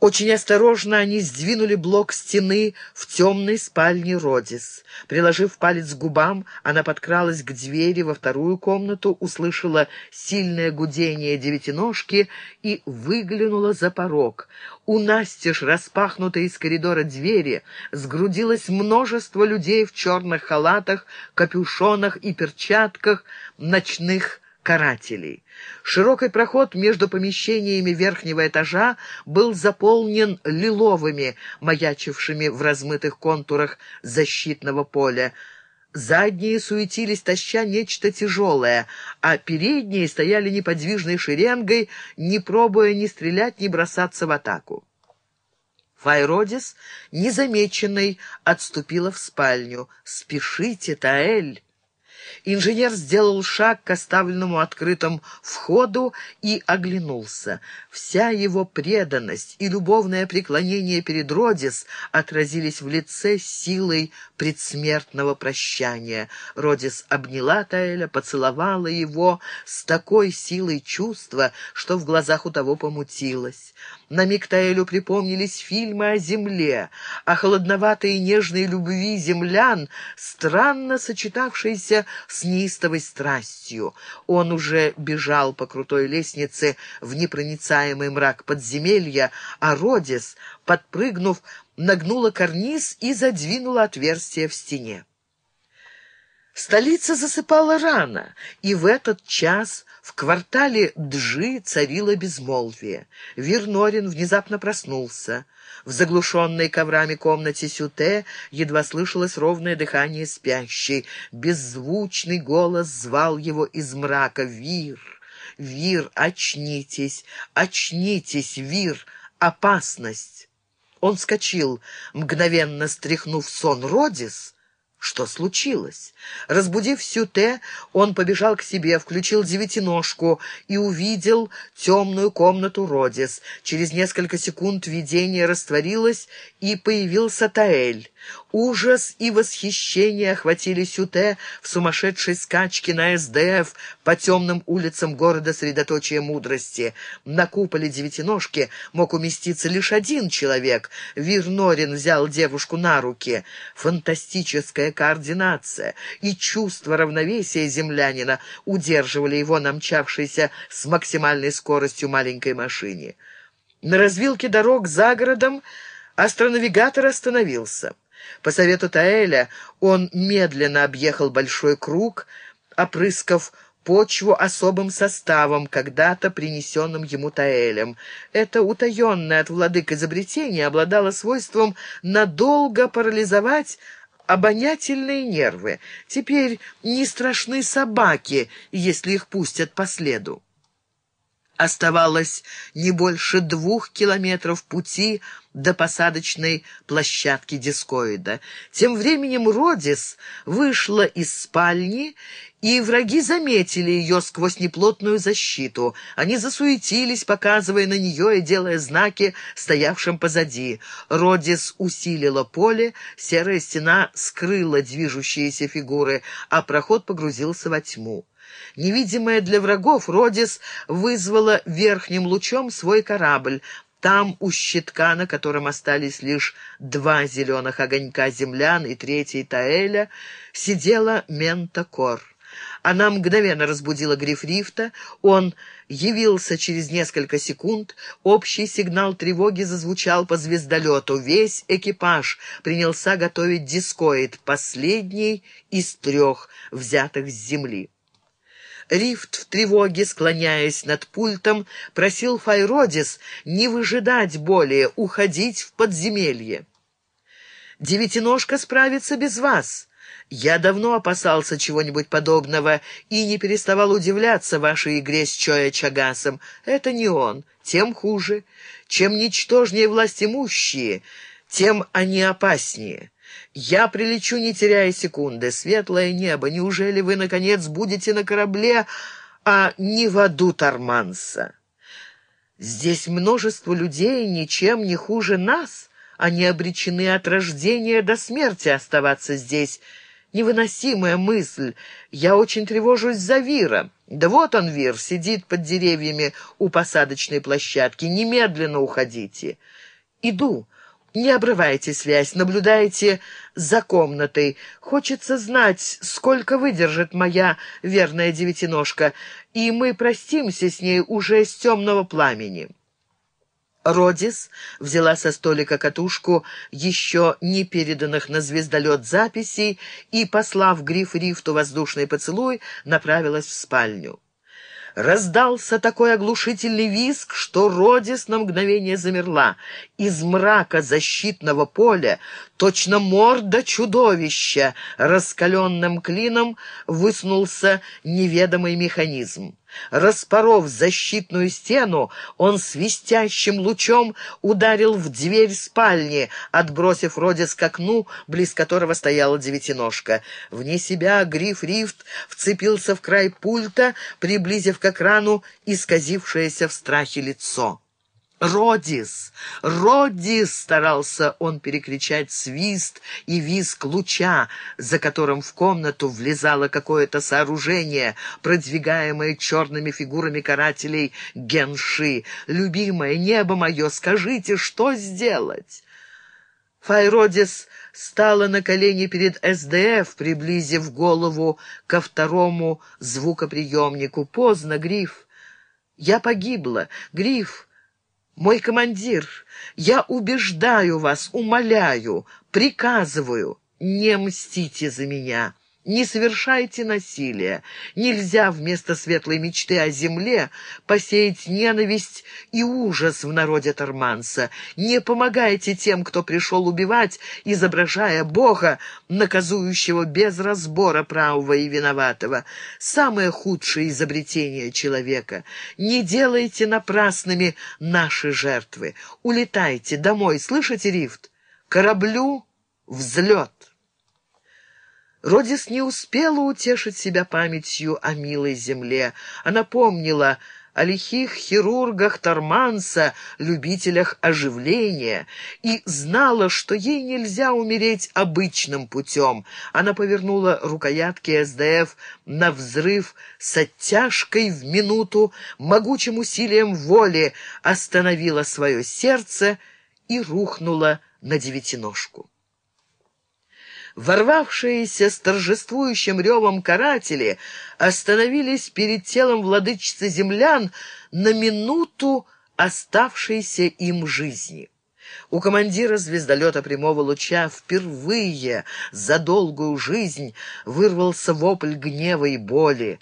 Очень осторожно они сдвинули блок стены в темной спальне Родис. Приложив палец к губам, она подкралась к двери во вторую комнату, услышала сильное гудение девятиножки и выглянула за порог. У настежь распахнутой из коридора двери сгрудилось множество людей в черных халатах, капюшонах и перчатках, ночных карателей. Широкий проход между помещениями верхнего этажа был заполнен лиловыми, маячившими в размытых контурах защитного поля. Задние суетились, таща нечто тяжелое, а передние стояли неподвижной шеренгой, не пробуя ни стрелять, ни бросаться в атаку. Файродис, незамеченной, отступила в спальню. «Спешите, Таэль!» Инженер сделал шаг к оставленному открытым входу и оглянулся. Вся его преданность и любовное преклонение перед Родис отразились в лице силой предсмертного прощания. Родис обняла Таэля, поцеловала его с такой силой чувства, что в глазах у того помутилось. На миг Таэлю припомнились фильмы о земле, о холодноватой и нежной любви землян, странно сочетавшейся с неистовой страстью. Он уже бежал по крутой лестнице в непроницаемый мрак подземелья, а Родис, подпрыгнув, нагнула карниз и задвинула отверстие в стене. Столица засыпала рано, и в этот час в квартале Джи царило безмолвие. Вернорин внезапно проснулся. В заглушенной коврами комнате Сюте едва слышалось ровное дыхание спящей. Беззвучный голос звал его из мрака «Вир! Вир, очнитесь! Очнитесь, Вир! Опасность!» Он вскочил, мгновенно стряхнув сон Родис — что случилось? Разбудив Сюте, он побежал к себе, включил девятиножку и увидел темную комнату Родис. Через несколько секунд видение растворилось, и появился Таэль. Ужас и восхищение охватили Сюте в сумасшедшей скачке на СДФ по темным улицам города средоточия мудрости. На куполе девятиножки мог уместиться лишь один человек. Вирнорин взял девушку на руки. Фантастическая координация и чувство равновесия землянина удерживали его на мчавшейся с максимальной скоростью маленькой машине. На развилке дорог за городом астронавигатор остановился. По совету Таэля он медленно объехал большой круг, опрыскав почву особым составом, когда-то принесенным ему Таэлем. Это утаенное от владык изобретение обладало свойством надолго парализовать обонятельные нервы. Теперь не страшны собаки, если их пустят по следу. Оставалось не больше двух километров пути до посадочной площадки дискоида. Тем временем Родис вышла из спальни, и враги заметили ее сквозь неплотную защиту. Они засуетились, показывая на нее и делая знаки стоявшим позади. Родис усилила поле, серая стена скрыла движущиеся фигуры, а проход погрузился во тьму. Невидимая для врагов, Родис вызвала верхним лучом свой корабль. Там, у щитка, на котором остались лишь два зеленых огонька землян и третий Таэля, сидела Мента Кор. Она мгновенно разбудила Грифрифта, он явился через несколько секунд, общий сигнал тревоги зазвучал по звездолету. Весь экипаж принялся готовить дискоид, последний из трех, взятых с земли. Рифт в тревоге, склоняясь над пультом, просил Файродис не выжидать более, уходить в подземелье. «Девятиножка справится без вас. Я давно опасался чего-нибудь подобного и не переставал удивляться вашей игре с Чоя Чагасом. Это не он, тем хуже. Чем ничтожнее власть имущие, тем они опаснее». Я прилечу, не теряя секунды. Светлое небо, неужели вы, наконец, будете на корабле, а не в аду Тарманса? Здесь множество людей ничем не хуже нас. Они обречены от рождения до смерти оставаться здесь. Невыносимая мысль. Я очень тревожусь за Вира. Да вот он, Вир, сидит под деревьями у посадочной площадки. Немедленно уходите. Иду. Не обрывайте связь, наблюдайте за комнатой. Хочется знать, сколько выдержит моя верная девятиножка, и мы простимся с ней уже с темного пламени». Родис взяла со столика катушку еще не переданных на звездолет записей и, послав гриф Рифту воздушный поцелуй, направилась в спальню. Раздался такой оглушительный визг, что Родис на мгновение замерла. Из мрака защитного поля, точно морда чудовища, раскаленным клином высунулся неведомый механизм. Распоров защитную стену, он свистящим лучом ударил в дверь спальни, отбросив Родис к окну, близ которого стояла девятиножка. Вне себя Гриф Рифт вцепился в край пульта, приблизив к экрану исказившееся в страхе лицо. «Родис! Родис!» — старался он перекричать свист и визг луча, за которым в комнату влезало какое-то сооружение, продвигаемое черными фигурами карателей Генши. «Любимое небо мое, скажите, что сделать?» Файродис стала на колени перед СДФ, приблизив голову ко второму звукоприемнику. «Поздно, Гриф! Я погибла! Гриф!» Мой командир, я убеждаю вас, умоляю, приказываю, не мстите за меня». Не совершайте насилия. Нельзя вместо светлой мечты о земле посеять ненависть и ужас в народе Торманса. Не помогайте тем, кто пришел убивать, изображая Бога, наказующего без разбора правого и виноватого. Самое худшее изобретение человека. Не делайте напрасными наши жертвы. Улетайте домой, слышите, Рифт? Кораблю взлет. Родис не успела утешить себя памятью о милой земле. Она помнила о лихих хирургах Торманса, любителях оживления, и знала, что ей нельзя умереть обычным путем. Она повернула рукоятки СДФ на взрыв с оттяжкой в минуту, могучим усилием воли остановила свое сердце и рухнула на девятиножку. Ворвавшиеся с торжествующим ревом каратели остановились перед телом владычицы землян на минуту оставшейся им жизни. У командира звездолета прямого луча впервые за долгую жизнь вырвался вопль гнева и боли.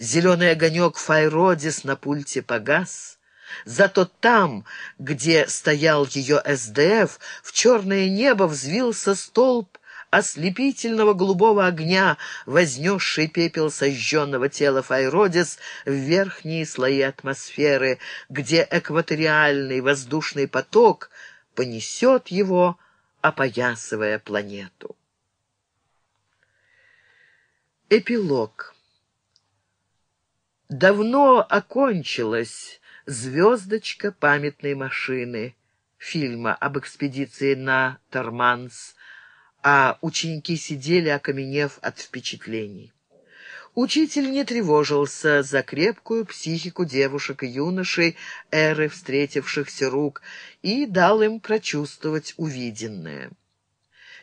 Зеленый огонек Файродис на пульте погас. Зато там, где стоял ее СДФ, в черное небо взвился столб ослепительного голубого огня, вознесший пепел сожженного тела Файродис в верхние слои атмосферы, где экваториальный воздушный поток понесет его, опоясывая планету. Эпилог Давно окончилась «Звездочка памятной машины» фильма об экспедиции на Торманс, а ученики сидели, окаменев от впечатлений. Учитель не тревожился за крепкую психику девушек и юношей, эры встретившихся рук, и дал им прочувствовать увиденное.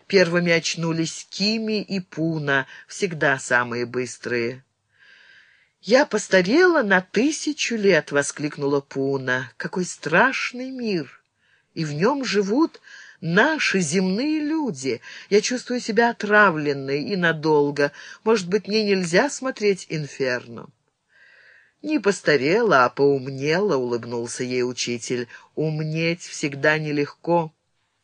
Первыми очнулись Кими и Пуна, всегда самые быстрые. «Я постарела на тысячу лет!» — воскликнула Пуна. «Какой страшный мир! И в нем живут Наши земные люди. Я чувствую себя отравленной и надолго. Может быть, мне нельзя смотреть «Инферно»?» «Не постарела, а поумнела», — улыбнулся ей учитель. «Умнеть всегда нелегко».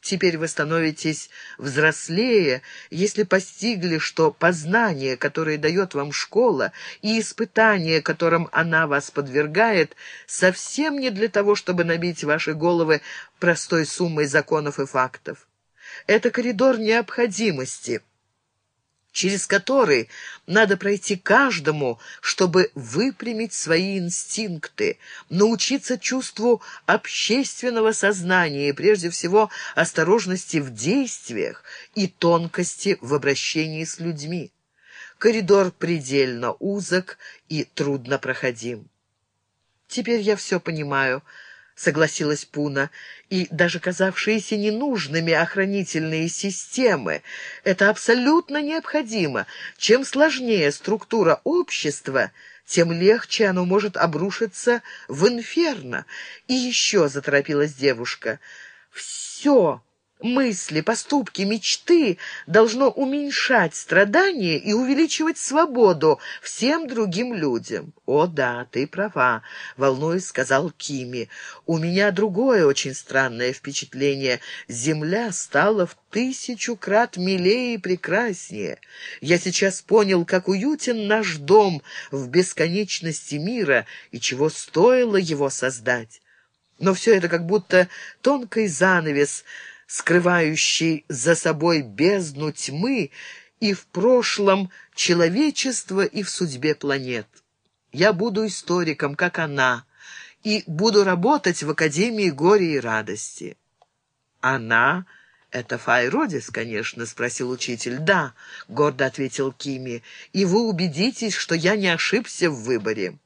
Теперь вы становитесь взрослее, если постигли, что познание, которое дает вам школа, и испытание, которым она вас подвергает, совсем не для того, чтобы набить ваши головы простой суммой законов и фактов. Это коридор необходимости — через который надо пройти каждому, чтобы выпрямить свои инстинкты, научиться чувству общественного сознания и, прежде всего, осторожности в действиях и тонкости в обращении с людьми. коридор предельно узок и трудно проходим. «Теперь я все понимаю», — согласилась Пуна, «и даже казавшиеся ненужными охранительные системы. Это абсолютно необходимо. Чем сложнее структура общества, тем легче оно может обрушиться в инферно. И еще заторопилась девушка. «Все!» Мысли, поступки, мечты должно уменьшать страдания и увеличивать свободу всем другим людям. «О да, ты права», — волнуясь, сказал Кими. «У меня другое очень странное впечатление. Земля стала в тысячу крат милее и прекраснее. Я сейчас понял, как уютен наш дом в бесконечности мира и чего стоило его создать. Но все это как будто тонкий занавес — скрывающий за собой бездну тьмы и в прошлом человечества, и в судьбе планет. Я буду историком, как она, и буду работать в Академии горя и радости. Она... «Это Файродис, конечно?» — спросил учитель. «Да», — гордо ответил Кими, — «и вы убедитесь, что я не ошибся в выборе».